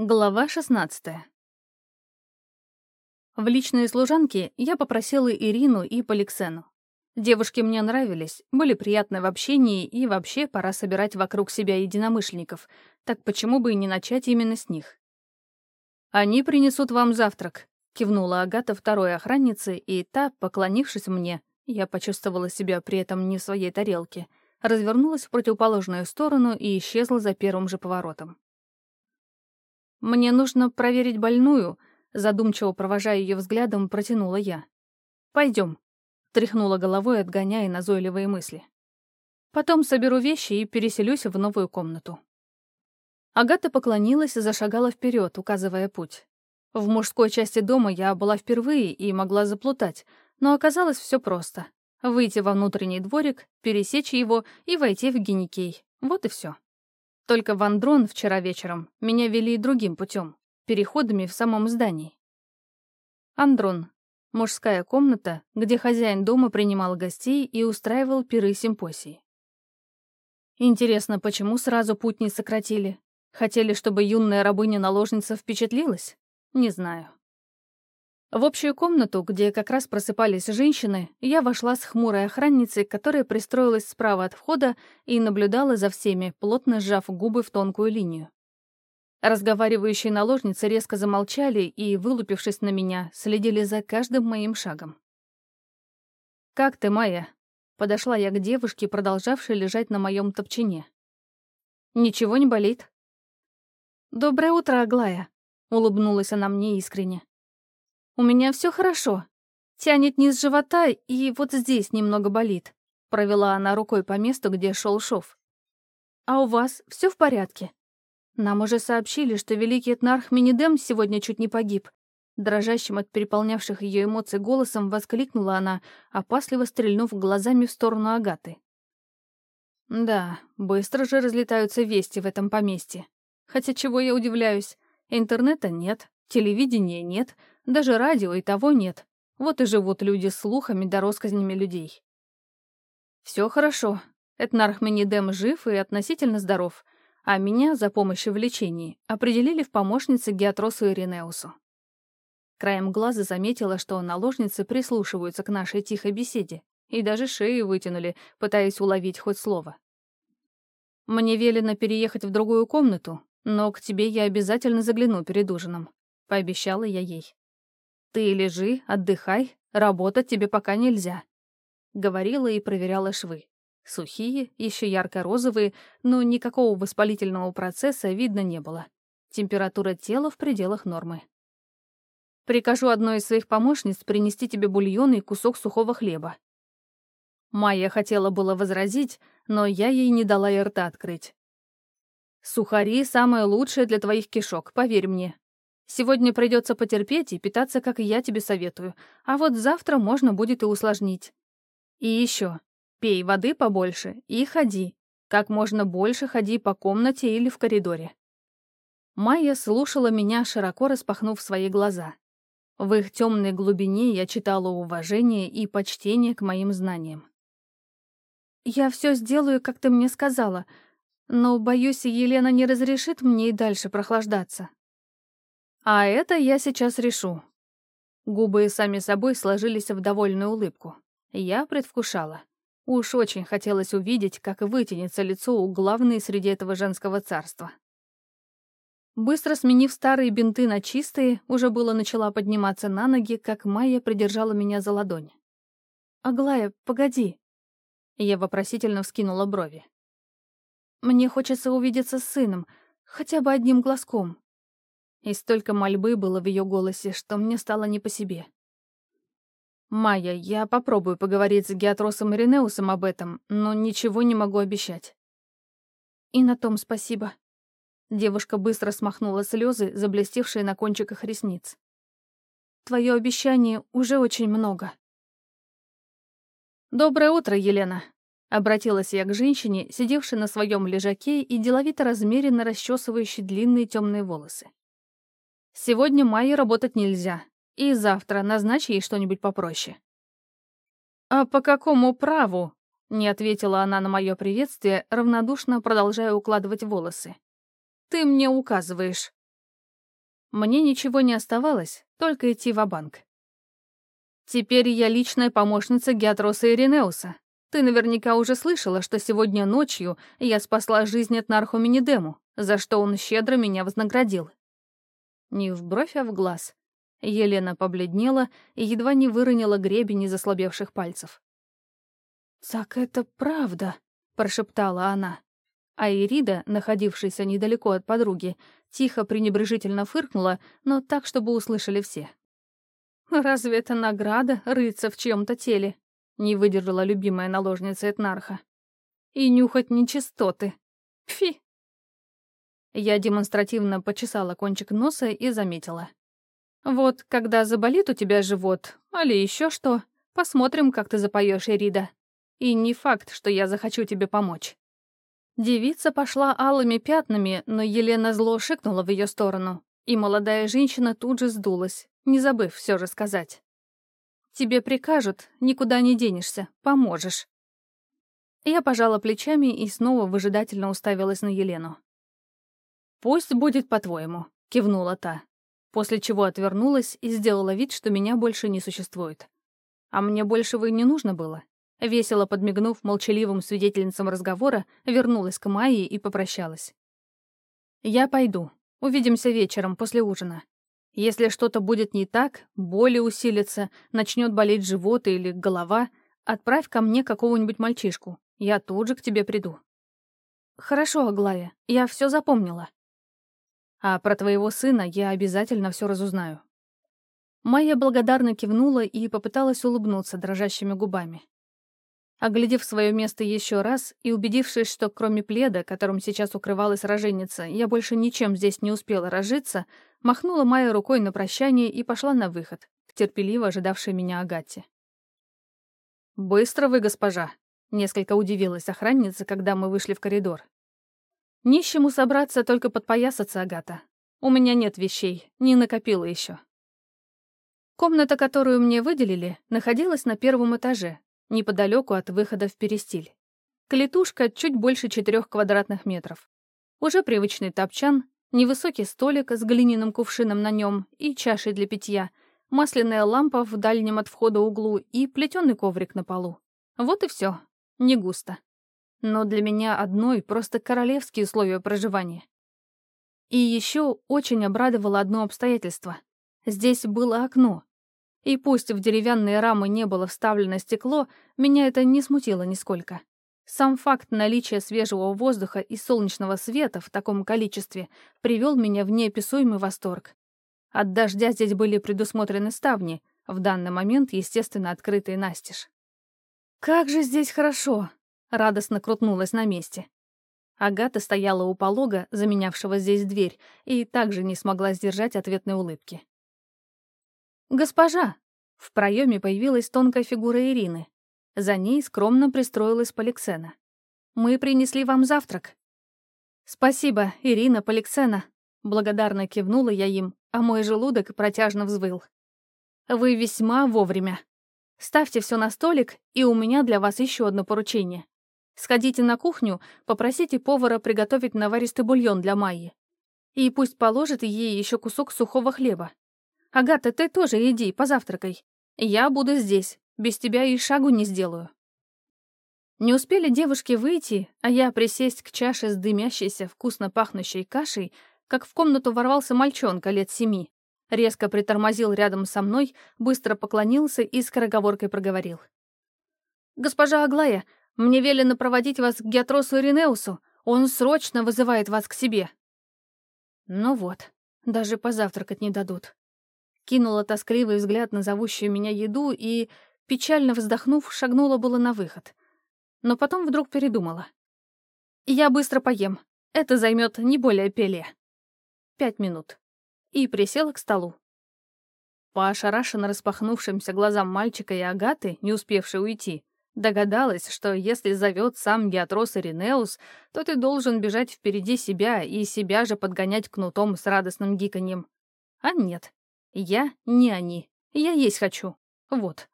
Глава 16 В личные служанки я попросила Ирину и Поликсену. Девушки мне нравились, были приятны в общении, и вообще пора собирать вокруг себя единомышленников, так почему бы и не начать именно с них? «Они принесут вам завтрак», — кивнула Агата второй охраннице, и та, поклонившись мне, я почувствовала себя при этом не в своей тарелке, развернулась в противоположную сторону и исчезла за первым же поворотом. «Мне нужно проверить больную», — задумчиво провожая ее взглядом, протянула я. Пойдем, тряхнула головой, отгоняя назойливые мысли. «Потом соберу вещи и переселюсь в новую комнату». Агата поклонилась и зашагала вперед, указывая путь. В мужской части дома я была впервые и могла заплутать, но оказалось все просто. Выйти во внутренний дворик, пересечь его и войти в геникей. Вот и все. Только в Андрон вчера вечером меня вели другим путем, переходами в самом здании. Андрон — мужская комната, где хозяин дома принимал гостей и устраивал пиры симпосии. Интересно, почему сразу путь не сократили? Хотели, чтобы юная рабыня-наложница впечатлилась? Не знаю. В общую комнату, где как раз просыпались женщины, я вошла с хмурой охранницей, которая пристроилась справа от входа и наблюдала за всеми, плотно сжав губы в тонкую линию. Разговаривающие наложницы резко замолчали и, вылупившись на меня, следили за каждым моим шагом. «Как ты, Майя?» — подошла я к девушке, продолжавшей лежать на моем топчине. «Ничего не болит?» «Доброе утро, Аглая», — улыбнулась она мне искренне. У меня все хорошо. Тянет низ живота, и вот здесь немного болит. Провела она рукой по месту, где шел шов. А у вас все в порядке? Нам уже сообщили, что великий этнарх Минидем сегодня чуть не погиб. Дрожащим от переполнявших ее эмоций голосом воскликнула она, опасливо стрельнув глазами в сторону Агаты. Да, быстро же разлетаются вести в этом поместье. Хотя чего я удивляюсь? Интернета нет, телевидения нет, даже радио и того нет. Вот и живут люди слухами да россказнями людей. Все хорошо. Этнарх Менидем жив и относительно здоров, а меня за помощью в лечении определили в помощнице Геатросу Иринеусу. Краем глаза заметила, что наложницы прислушиваются к нашей тихой беседе и даже шеи вытянули, пытаясь уловить хоть слово. «Мне велено переехать в другую комнату, но к тебе я обязательно загляну перед ужином», — пообещала я ей. «Ты лежи, отдыхай, работать тебе пока нельзя», — говорила и проверяла швы. Сухие, еще ярко-розовые, но никакого воспалительного процесса видно не было. Температура тела в пределах нормы. Прикажу одной из своих помощниц принести тебе бульон и кусок сухого хлеба. Майя хотела было возразить, но я ей не дала и рта открыть. Сухари — самое лучшее для твоих кишок, поверь мне. Сегодня придется потерпеть и питаться, как я тебе советую, а вот завтра можно будет и усложнить. И еще, пей воды побольше и ходи. Как можно больше ходи по комнате или в коридоре. Майя слушала меня, широко распахнув свои глаза. В их темной глубине я читала уважение и почтение к моим знаниям. «Я все сделаю, как ты мне сказала, но, боюсь, Елена не разрешит мне и дальше прохлаждаться», а это я сейчас решу. Губы сами собой сложились в довольную улыбку. Я предвкушала. Уж очень хотелось увидеть, как вытянется лицо у главной среди этого женского царства. Быстро сменив старые бинты на чистые, уже было начала подниматься на ноги, как Майя придержала меня за ладонь. «Аглая, погоди!» Я вопросительно вскинула брови. «Мне хочется увидеться с сыном, хотя бы одним глазком. И столько мольбы было в ее голосе, что мне стало не по себе. «Майя, я попробую поговорить с Геатросом Иринеусом об этом, но ничего не могу обещать». «И на том спасибо». Девушка быстро смахнула слезы, заблестевшие на кончиках ресниц. «Твое обещание уже очень много». «Доброе утро, Елена», — обратилась я к женщине, сидевшей на своем лежаке и деловито размеренно расчесывающей длинные темные волосы. Сегодня Майе работать нельзя, и завтра назначь ей что-нибудь попроще». «А по какому праву?» — не ответила она на мое приветствие, равнодушно продолжая укладывать волосы. «Ты мне указываешь». Мне ничего не оставалось, только идти в банк Теперь я личная помощница Геатроса Иринеуса. Ты наверняка уже слышала, что сегодня ночью я спасла жизнь от Нарху за что он щедро меня вознаградил. Не в бровь, а в глаз. Елена побледнела и едва не выронила гребень из ослабевших пальцев. «Так это правда», — прошептала она. А Ирида, находившаяся недалеко от подруги, тихо пренебрежительно фыркнула, но так, чтобы услышали все. «Разве это награда рыться в чьем-то теле?» — не выдержала любимая наложница Этнарха. «И нюхать нечистоты. Фи!» Я демонстративно почесала кончик носа и заметила. «Вот, когда заболит у тебя живот, или еще что, посмотрим, как ты запоешь, Ирида. И не факт, что я захочу тебе помочь». Девица пошла алыми пятнами, но Елена зло шикнула в ее сторону, и молодая женщина тут же сдулась, не забыв все рассказать. «Тебе прикажут, никуда не денешься, поможешь». Я пожала плечами и снова выжидательно уставилась на Елену. «Пусть будет по-твоему», — кивнула та, после чего отвернулась и сделала вид, что меня больше не существует. А мне большего и не нужно было. Весело подмигнув молчаливым свидетельницам разговора, вернулась к Майе и попрощалась. «Я пойду. Увидимся вечером, после ужина. Если что-то будет не так, боли усилятся, начнет болеть живот или голова, отправь ко мне какого-нибудь мальчишку. Я тут же к тебе приду». «Хорошо, Аглая, я все запомнила». «А про твоего сына я обязательно все разузнаю». Майя благодарно кивнула и попыталась улыбнуться дрожащими губами. Оглядев свое место еще раз и убедившись, что кроме пледа, которым сейчас укрывалась роженица, я больше ничем здесь не успела разжиться, махнула Майя рукой на прощание и пошла на выход, к терпеливо ожидавшей меня Агате. «Быстро вы, госпожа!» — несколько удивилась охранница, когда мы вышли в коридор. «Нищему собраться, только подпоясаться, Агата. У меня нет вещей, не накопила еще. Комната, которую мне выделили, находилась на первом этаже, неподалеку от выхода в Перестиль. Клетушка чуть больше четырех квадратных метров. Уже привычный топчан, невысокий столик с глиняным кувшином на нем и чашей для питья, масляная лампа в дальнем от входа углу и плетеный коврик на полу. Вот и все. Не густо. Но для меня одной просто королевские условия проживания. И еще очень обрадовало одно обстоятельство. Здесь было окно, и пусть в деревянные рамы не было вставлено стекло, меня это не смутило нисколько. Сам факт наличия свежего воздуха и солнечного света в таком количестве привел меня в неописуемый восторг. От дождя здесь были предусмотрены ставни, в данный момент, естественно, открытые настежь. «Как же здесь хорошо!» — радостно крутнулась на месте. Агата стояла у полога, заменявшего здесь дверь, и также не смогла сдержать ответной улыбки. «Госпожа!» В проеме появилась тонкая фигура Ирины. За ней скромно пристроилась Поликсена. «Мы принесли вам завтрак». «Спасибо, Ирина, Поликсена», — благодарно кивнула я им, а мой желудок протяжно взвыл. «Вы весьма вовремя. Ставьте все на столик, и у меня для вас еще одно поручение. Сходите на кухню, попросите повара приготовить наваристый бульон для Майи. И пусть положит ей еще кусок сухого хлеба. Агата, ты тоже иди, позавтракай. Я буду здесь, без тебя и шагу не сделаю». Не успели девушки выйти, а я присесть к чаше с дымящейся, вкусно пахнущей кашей, как в комнату ворвался мальчонка лет семи. Резко притормозил рядом со мной, быстро поклонился и скороговоркой проговорил. «Госпожа Аглая, мне велено проводить вас к Геатросу Иринеусу. Он срочно вызывает вас к себе». Ну вот, даже позавтракать не дадут кинула тоскливый взгляд на зовущую меня еду и, печально вздохнув, шагнула было на выход. Но потом вдруг передумала. «Я быстро поем. Это займет не более пеле. Пять минут». И присела к столу. По ошарашенно распахнувшимся глазам мальчика и Агаты, не успевшей уйти, догадалась, что если зовет сам Геатрос Иринеус, то ты должен бежать впереди себя и себя же подгонять кнутом с радостным гиканьем. А нет, я не они. Я есть хочу. Вот.